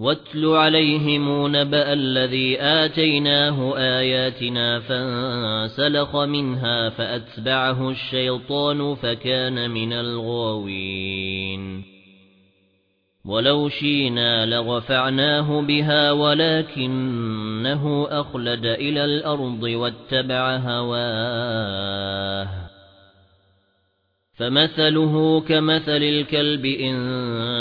وَاتْلُ عَلَيْهِمْ نَبَأَ الَّذِي آتَيْنَاهُ آيَاتِنَا فَانسَلَخَ مِنْهَا فَأَتْبَعَهُ الشَّيْطَانُ فَكَانَ مِنَ الْغَاوِينَ. وَلَوْ شِئْنَا لَرَفَعْنَاهُ بِهَا وَلَكِنَّهُ أَخْلَدَ إِلَى الْأَرْضِ وَاتَّبَعَ هَوَاهُ. فَمَثَلُهُ كَمَثَلِ الْكَلْبِ إِن